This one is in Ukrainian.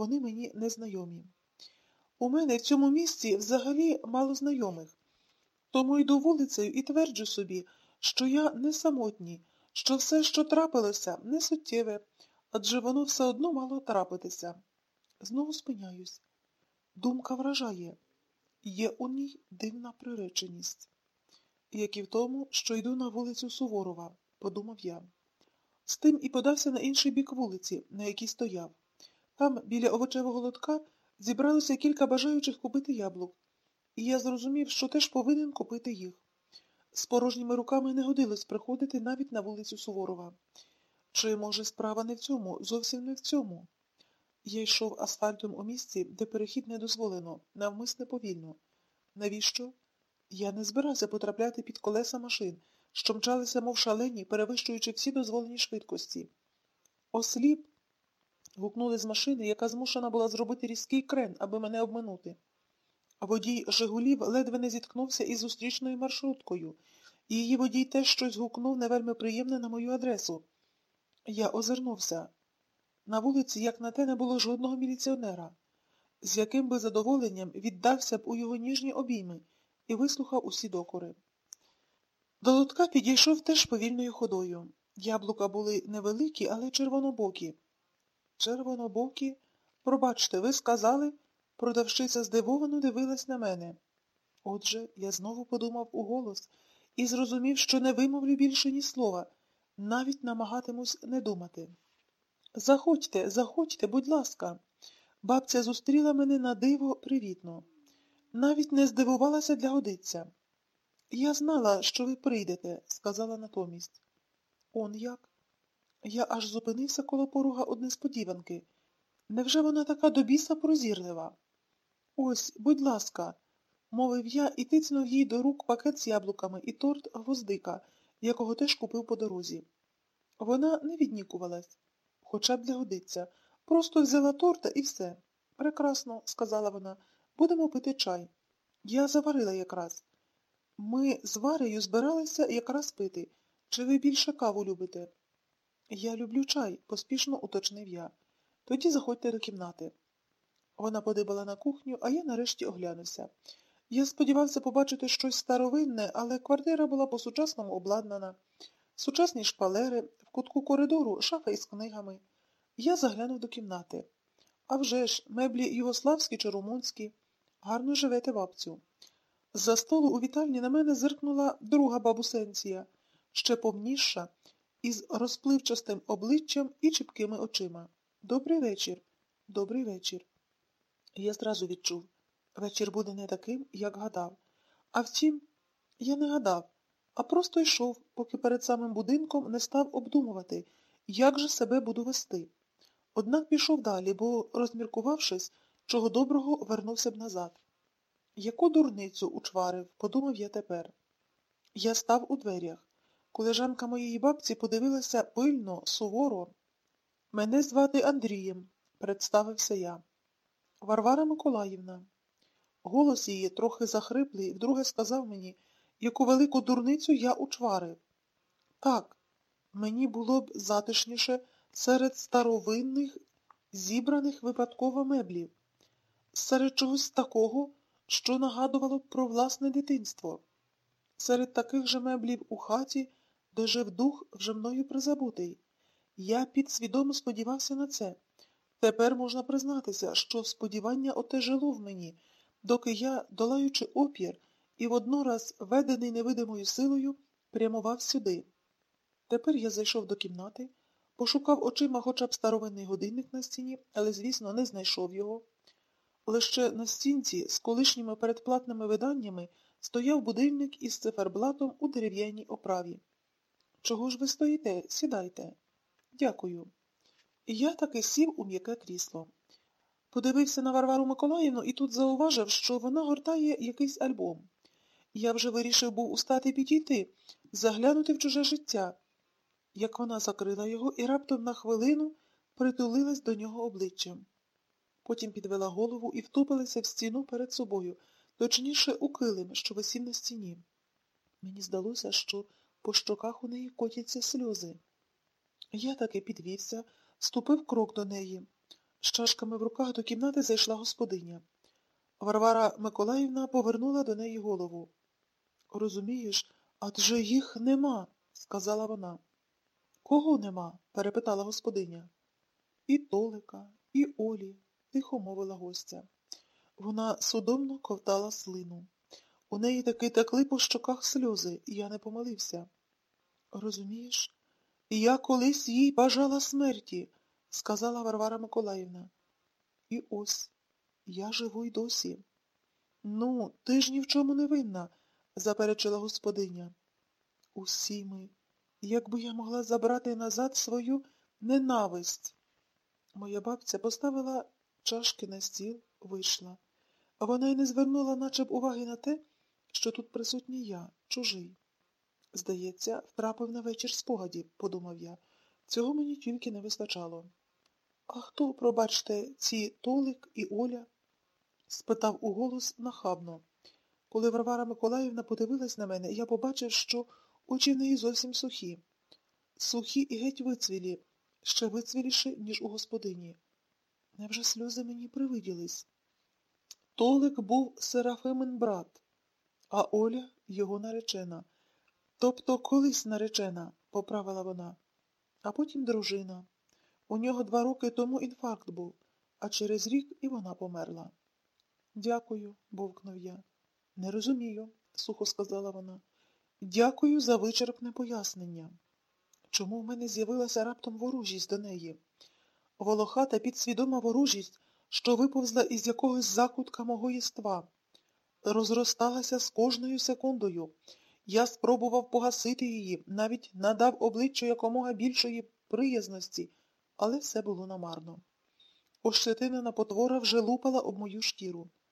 вони мені незнайомі. У мене в цьому місці взагалі мало знайомих. Тому йду вулицею і тверджу собі, що я не самотній, що все, що трапилося, не суттєве, адже воно все одно мало трапитися. Знову спиняюсь. Думка вражає. Є у ній дивна приреченість. Як і в тому, що йду на вулицю Суворова, подумав я. З тим і подався на інший бік вулиці, на якій стояв. Там, біля овочевого лотка, зібралося кілька бажаючих купити яблук, і я зрозумів, що теж повинен купити їх. З порожніми руками не годилось приходити навіть на вулицю Суворова. Чи, може, справа не в цьому, зовсім не в цьому? Я йшов асфальтом у місці, де перехід не дозволено, навмисне повільно. Навіщо? Я не збирався потрапляти під колеса машин, що мчалися, мов шалені, перевищуючи всі дозволені швидкості. Осліп. Гукнули з машини, яка змушена була зробити різкий крен, аби мене обминути. Водій Жигулів ледве не зіткнувся із зустрічною маршруткою, і її водій теж щось гукнув невельми приємне на мою адресу. Я озирнувся. На вулиці, як на те, не було жодного міліціонера, з яким би задоволенням віддався б у його ніжні обійми і вислухав усі докори. До лотка підійшов теж повільною ходою. Яблука були невеликі, але червонобокі. Червонобокі? Пробачте, ви сказали, продавщиця здивовано дивилась на мене. Отже, я знову подумав у голос і зрозумів, що не вимовлю більше ні слова, навіть намагатимусь не думати. Заходьте, заходьте, будь ласка. Бабця зустріла мене на диво привітно. Навіть не здивувалася для годиця. Я знала, що ви прийдете, сказала натомість. Он як? Я аж зупинився коло поруга од несподіванки. Невже вона така до біса прозірлива? Ось, будь ласка, мовив я і тицнув їй до рук пакет з яблуками і торт гвоздика, якого теж купив по дорозі. Вона не віднікувалась, хоча б для годиця. Просто взяла торта і все. Прекрасно, сказала вона, будемо пити чай. Я заварила якраз. Ми з Варею збиралися якраз пити. Чи ви більше каву любите? Я люблю чай, поспішно уточнив я. Тоді заходьте до кімнати. Вона подибала на кухню, а я нарешті оглянувся. Я сподівався побачити щось старовинне, але квартира була по-сучасному обладнана. Сучасні шпалери, в кутку коридору шафа із книгами. Я заглянув до кімнати. А вже ж, меблі югославські чи румунські. Гарно живете, бабцю. З-за столу у вітальні на мене зиркнула друга бабусенція, ще повніша, із розпливчастим обличчям і чіпкими очима. Добрий вечір, добрий вечір. Я зразу відчув. Вечір буде не таким, як гадав. А втім, я не гадав, а просто йшов, поки перед самим будинком не став обдумувати, як же себе буду вести. Однак пішов далі, бо, розміркувавшись, чого доброго вернувся б назад. Яку дурницю учварив, подумав я тепер. Я став у дверях. Колежанка моєї бабці подивилася пильно, суворо. Мене звати Андрієм, представився я. Варвара Миколаївна. Голос її, трохи захриплий, вдруге сказав мені, яку велику дурницю я учварив. Так, мені було б затишніше серед старовинних, зібраних випадково меблів, серед чогось такого, що нагадувало б про власне дитинство, серед таких же меблів у хаті, де жив дух вже мною призабутий. Я підсвідомо сподівався на це. Тепер можна признатися, що сподівання отежило в мені, доки я, долаючи опір і воднораз ведений невидимою силою, прямував сюди. Тепер я зайшов до кімнати, пошукав очима хоча б старовинний годинник на стіні, але, звісно, не знайшов його. Лише на стінці з колишніми передплатними виданнями стояв будильник із циферблатом у дерев'яній оправі. Чого ж ви стоїте? Сідайте. Дякую. Я таки сів у м'яке крісло. Подивився на Варвару Миколаївну і тут зауважив, що вона гортає якийсь альбом. Я вже вирішив був устати підійти, заглянути в чуже життя, як вона закрила його і раптом на хвилину притулилась до нього обличчям. Потім підвела голову і втупилася в стіну перед собою, точніше у килим, що висів на стіні. Мені здалося, що по щоках у неї котяться сльози. Я таки підвівся, ступив крок до неї. З чашками в руках до кімнати зайшла господиня. Варвара Миколаївна повернула до неї голову. Розумієш, адже їх нема, сказала вона. Кого нема? перепитала господиня. І Толика, і Олі, тихо мовила гостя. Вона судомно ковтала слину. У неї таки текли по щоках сльози, і я не помилився. Розумієш, я колись їй бажала смерті, сказала Варвара Миколаївна. І ось я живу й досі. Ну, ти ж ні в чому не винна, заперечила господиня. Усі ми, якби я могла забрати назад свою ненависть. Моя бабця поставила чашки на стіл, вийшла. Вона й не звернула наче б уваги на те, що тут присутній я, чужий. Здається, втрапив на вечір спогадів, подумав я. Цього мені тільки не вистачало. А хто, пробачте, ці Толик і Оля? спитав уголос нахабно. Коли Варвара Миколаївна подивилась на мене, я побачив, що очі в неї зовсім сухі. Сухі і геть вицвілі, ще вицвіліші, ніж у господині. Невже сльози мені привиділись? Толик був Серафимин брат, а Оля його наречена. Тобто колись наречена, поправила вона, а потім дружина. У нього два роки тому інфаркт був, а через рік і вона померла. Дякую, бовкнув я. Не розумію, сухо сказала вона. Дякую за вичерпне пояснення. Чому в мене з'явилася раптом ворожість до неї? Волохата підсвідома ворожість, що виповзла із якогось закутка мого єства, розросталася з кожною секундою. Я спробував погасити її, навіть надав обличчю якомога більшої приязності, але все було намарно. Ощетинена потвора вже лупала об мою шкіру.